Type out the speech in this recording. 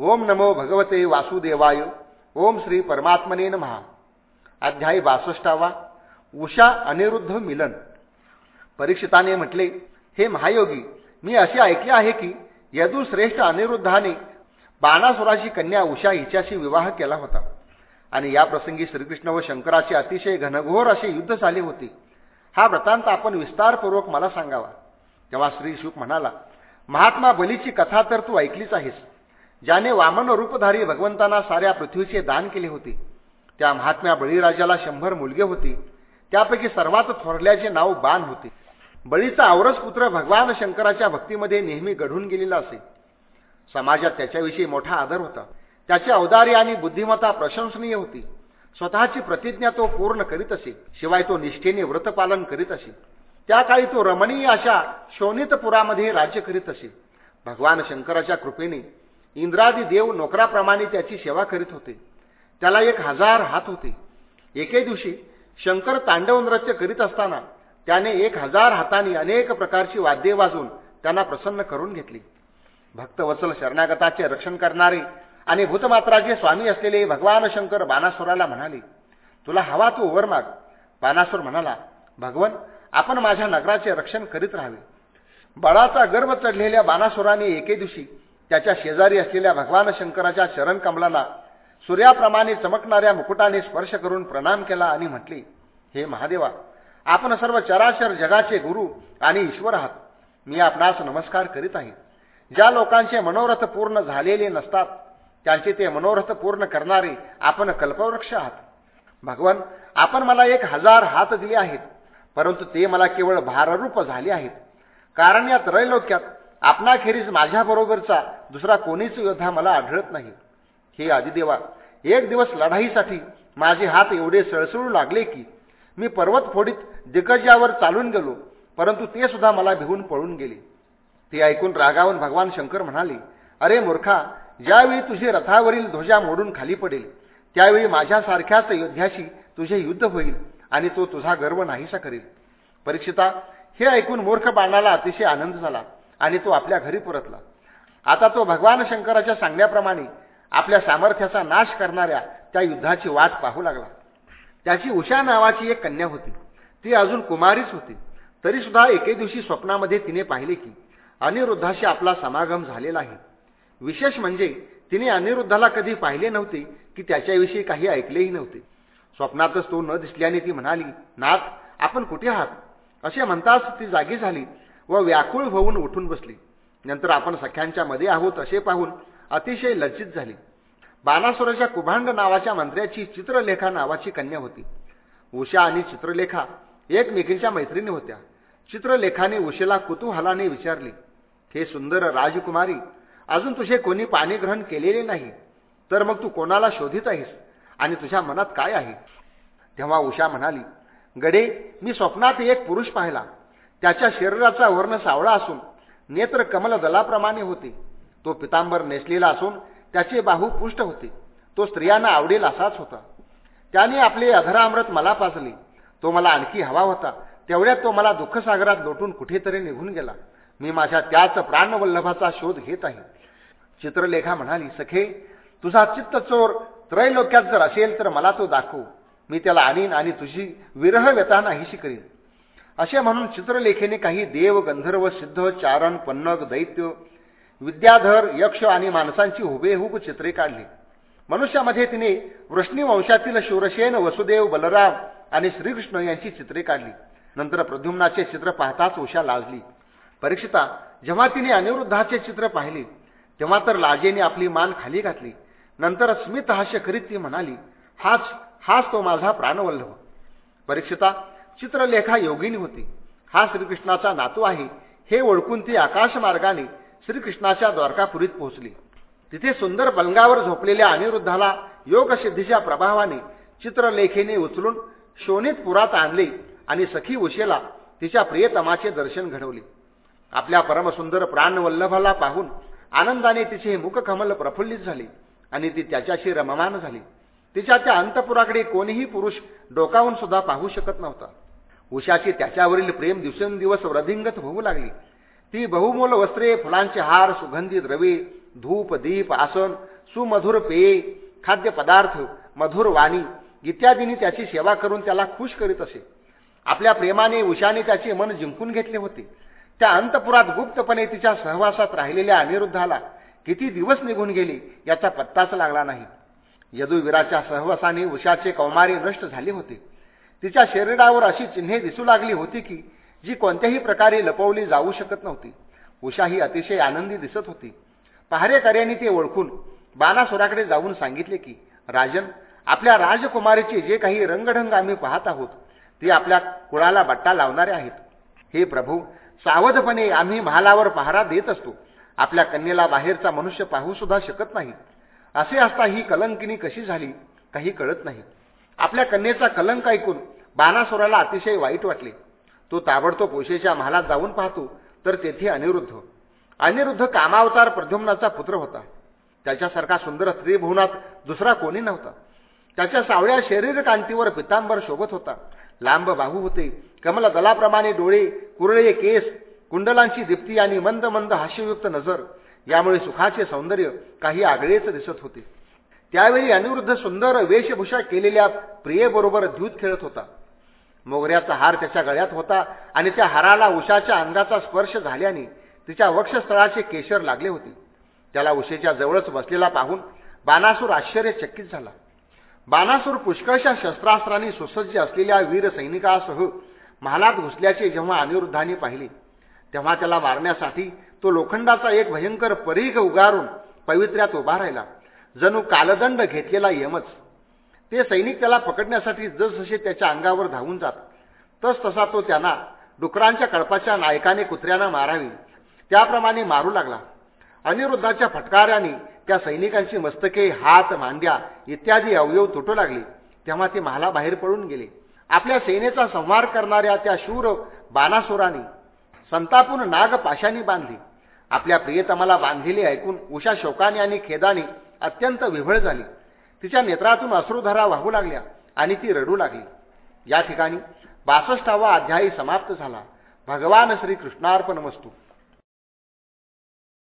ओम नमो भगवते वासुदेवाय. ओम श्री परमात्मने महा अध्यायी बासष्टावा. उषा अनिरुद्ध मिलन. परीक्षिताने म्हटले हे महायोगी मी असे ऐकले आहे की यदुश्रेष्ठ अनिरुद्धाने बाणासुराची कन्या उषा हिच्याशी विवाह केला होता. आणि या प्रसंगी श्रीकृष्ण व शंकराचे अतिशय घनघोर असे युद्ध झाले होते. हा वृत्तांत आपण विस्तारपूर्वक मला सांगावा. तेव्हा श्री शुक म्हणाला महात्मा बलीची कथा तर तू ऐकलीच आहेस. ज्याने वामन रूपधारी भगवंतांना साऱ्या पृथ्वीचे दान केले होते. त्या महात्म्या बळीराजाला शंभर मुलगे होते. त्यापैकी सर्वात थोरल्याचे नाव बाण होते. बळीचा औरस पुत्र भगवान शंकराच्या भक्तीमध्ये नेहमी घडून गेलेला असे. समाजात त्याच्याविषयी मोठा आदर होता. त्याचे अवदारी आणि बुद्धिमत्ता प्रशंसनीय होती. स्वतःची प्रतिज्ञा तो पूर्ण करीत असे. शिवाय तो निष्ठेने व्रतपालन करीत असे. त्या काळी तो रमणीय अशा शोणितपुरामध्ये राज्य करीत असे. भगवान शंकराच्या कृपेने इंद्रादी देव नोकराप्रमाणे त्याची सेवा करीत होते. त्याला एक हजार हात होते. एके दिवशी शंकर तांडव नृत्य करीत असताना त्याने एक हजार हातांनी अनेक प्रकारची वाद्ये वाजवून त्यांना प्रसन्न करून घेतली. भक्तवत्सल शरणागताचे रक्षण करणारे आणि भूतमात्राचे स्वामी असलेले भगवान शंकर बाणासुराला म्हणाले तुला हवा तू ओवरमाग बाणासूर म्हणाला भगवन आपण माझ्या नगराचे रक्षण करीत राहावे. बळाचा गर्व चढलेल्या बाणासुराने एके दिवशी त्याच्या शेजारी असलेल्या भगवान शंकराच्या शरणकमलाला सूर्याप्रमाणे चमकणाऱ्या मुकुटाने स्पर्श करून प्रणाम केला आणि म्हटले हे महादेवा आपण सर्व चराचर जगाचे गुरु आणि ईश्वर आहात. मी आपणास नमस्कार करीत आहे. ज्या लोकांचे मनोरथ पूर्ण झालेले नसतात त्यांचे ते मनोरथ पूर्ण करणारे आपण कल्पवृक्ष आहात. भगवान आपण मला एक हजार हात दिले आहेत परंतु ते मला केवळ भाररूप झाले आहेत. कारण या त्रैलोक्यात आपणाखेरीज माझ्याबरोबरचा दुसरा कोणीच योद्धा मला आढळत नाही. हे आदिदेवा एक दिवस लढाईसाठी माझे हात एवढे सळसळू लागले की मी पर्वत फोडीत दिग्गजावर चालून गेलो परंतु ते सुद्धा मला भिवून पळून गेले. ते ऐकून रागावून भगवान शंकर म्हणाले अरे मूर्खा ज्यावेळी तुझे रथावरील ध्वजा मोडून खाली पडेल त्यावेळी माझ्यासारख्याच योद्ध्याशी तुझे युद्ध होईल आणि तो तुझा गर्व नाहीसा करेल. परीक्षिता हे ऐकून मूर्ख बाणाला अतिशय आनंद झाला. आणि तो आपल्या घरी परतला. आता तो भगवान शंकराच्या सांगण्याप्रमाणे आपल्या सामर्थ्याचा नाश करणाऱ्या त्या युद्धाची वाट पाहू लागला. त्याची उषा नावाची एक कन्या होती. ती अजून कुमारीच होती. तरीसुद्धा एके दिवशी स्वप्नामध्ये तिने पाहिले की अनिरुद्धाशी आपला समागम झालेला आहे. विशेष म्हणजे तिने अनिरुद्धाला कधी पाहिले नव्हते की त्याच्याविषयी काही ऐकलेही नव्हते. स्वप्नातच तो न दिसल्याने ती म्हणाली नाथ आपण कुठे आहात? असे म्हणताच ती जागी झाली व व्याकुळ होऊन उठून बसली. नंतर आपण सख्यांच्या मध्ये आहोत असे पाहून अतिशय लज्जित झाली. बाणासुराच्या कुभांड नावाच्या मंत्र्याची चित्रलेखा नावाची कन्या होती. उषा आणि चित्रलेखा एकमेकींच्या मैत्रिणी होत्या. चित्रलेखाने उषेला कुतूहलाने विचारली हे सुंदर राजकुमारी अजून तुझे कोणी पाणी ग्रहण केलेले नाही? तर मग तू कोणाला शोधित आहेस? आणि तुझ्या मनात काय आहे? तेव्हा उषा म्हणाली गडे मी स्वप्नात एक पुरुष पाहिला. त्याच्या शरीराचा वर्ण सावळा असून नेत्र कमल दलाप्रमाणे होते. तो पितांबर नेसलेला असून त्याचे बाहू पुष्ट होते. तो स्त्रियांना आवडेल असाच होता. त्याने आपले अधरामृत मला पाजले. तो मला आणखी हवा होता. तेवढ्यात तो मला दुःखसागरात लोटून कुठेतरी निघून गेला. मी माझ्या त्याच प्राणवल्लभाचा शोध घेत आहे. चित्रलेखा म्हणाली सखे तुझा चित्त चोर त्रैलोक्यात जर असेल तर मला तो दाखव. मी त्याला आणीन आणि तुझी विरह व्यथा नाहीशी करीन. असे म्हणून चित्रलेखेने काही देव गंधर्व सिद्ध चारण पन्नग दैत्य विद्याधर यक्ष आणि माणसांची हुबेहूब चित्रे काढली. मनुष्यामध्ये तिने वृष्णीवंशातील शूरसेन वसुदेव बलराम आणि श्रीकृष्ण यांची चित्रे काढली. नंतर प्रद्युम्नाचे चित्र पाहताच उषा लाजली. परीक्षिता जेव्हा तिने अनिरुद्धाचे चित्र पाहिले तेव्हा तर लाजेने आपली मान खाली घातली. नंतर स्मित हास्य करीत ती म्हणाली हाच हाच तो माझा प्राणवल्लभ. परीक्षिता चित्रलेखा योगिनी होती. हा श्रीकृष्णाचा नातू आहे. हे ओळखून ती आकाशमार्गाने श्रीकृष्णाच्या द्वारकापुरीत पोहोचली. तिथे सुंदर पलंगावर झोपलेल्या अनिरुद्धाला योगसिद्धीच्या प्रभावाने चित्रलेखेने उचलून शोणित पुरात आणले आणि सखी उशेला तिच्या प्रियतमाचे दर्शन घडवले. आपल्या परमसुंदर प्राणवल्लभाला पाहून आनंदाने तिचे मुखकमल प्रफुल्लित झाले आणि ती त्याच्याशी रममान झाली. तिच्या त्या अंतपुराकडे कोणीही पुरुष डोकावून सुद्धा पाहू शकत नव्हता. उषाची त्याच्यावरील प्रेम दिवसेंदिवस वृद्धिंगत होऊ लागली. ती बहुमोल वस्त्रे फुलांचे हार सुगंधी द्रवे धूप दीप आसन सुमधुर पेये खाद्यपदार्थ मधुर वाणी इत्यादींनी त्याची सेवा करून त्याला खुश करीत असे. आपल्या प्रेमाने उषाने त्याचे मन जिंकून घेतले होते. त्या अंतपुरात गुप्तपणे तिच्या सहवासात राहिलेल्या अनिरुद्धाला किती दिवस निघून गेले याचा पत्ताच लागला नाही. यदुवीराच्या सहवासाने उषाचे कौमारे नष्ट झाले होते. तिच्या शरीरावर अशी चिन्हे दिसू लागली होती की जी कोणत्याही प्रकारे लपवली जाऊ शकत नव्हती. उषा ही अतिशय आनंदी दिसत होती. पहारेकर्यांनी ते ओळखून बाणासुराकडे जाऊन सांगितले की राजन आपल्या राजकुमारीचे जे काही रंगढंग आम्ही पाहत आहोत ते आपल्या कुळाला बट्टा लावणारे आहेत. हे प्रभू सावधपणे आम्ही महालावर पहारा देत असतो. आपल्या कन्येला बाहेरचा मनुष्य पाहू सुद्धा शकत नाही. असे असता ही कलंकिनी कशी झाली काही कळत नाही. आपल्या कन्येचा कलंक ऐकून बाणासुराला अतिशय वाईट वाटले. तो ताबडतोब उशेच्या महालात जाऊन पाहतो तर तेथे अनिरुद्ध. अनिरुद्ध कामावतार प्रद्युम्नाचा पुत्र होता. त्याच्यासारखा सुंदर स्त्रीभुवनात दुसरा कोणी नव्हता. त्याच्या सावळ्या शरीर कांतीवर पितांबर शोभत होता. लांब बाहू होते. कमल दलाप्रमाणे डोळे कुरळे केस कुंडलांची दीप्ती आणि मंद मंद हास्ययुक्त नजर यामुळे सुखाचे सौंदर्य काही आगळेच दिसत होते. त्यावेळी अनिरुद्ध सुंदर वेशभूषा केलेल्या प्रियेबरोबर द्यूत खेळत होता. मोगऱ्याचा हार त्याच्या गळ्यात होता आणि त्या हाराला उषाच्या अंगाचा स्पर्श झाल्याने तिच्या वक्षस्थळाचे केशर लागले होते. त्याला उशेच्या जवळच बसलेला पाहून बाणासूर आश्चर्यचकित झाला. बाणासूर पुष्कळशा शस्त्रास्त्रांनी सुसज्ज असलेल्या वीर सैनिकासह महालात घुसल्याचे जेव्हा अनिरुद्धाने पाहिले तेव्हा त्याला मारण्यासाठी तो लोखंडाचा एक भयंकर परीघ उगारून पवित्र्यात उभा राहिला. जणू कालदंड घेतलेला यमच. ते सैनिक त्याला पकडण्यासाठी जसजसे त्याच्या अंगावर धावून जात तस तसा तो त्यांना डुकरांच्या कळपाच्या नायकाने कुत्र्यांना मारावी त्याप्रमाणे मारू लागला. अनिरुद्धाच्या फटकाऱ्याने त्या सैनिकांची मस्तके हात मांड्या इत्यादी अवयव तुटू लागले. तेव्हा ते महालाबाहेर पडून गेले. आपल्या सेनेचा संहार करणाऱ्या त्या शूर बाणासुराने संतापून नाग पाशाने बांधली. आपल्या प्रियतमाला बांधलेले ऐकून उषा शोकाने आणि खेदाने अत्यंत विभळ झाली. तिच्या नेत्रातून अश्रुधारा वाहू लागल्या आणि ती रडू लागली. या ठिकाणी बासष्टावा अध्यायी समाप्त झाला. भगवान श्री कृष्णार्पण वस्तू.